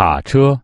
卡车。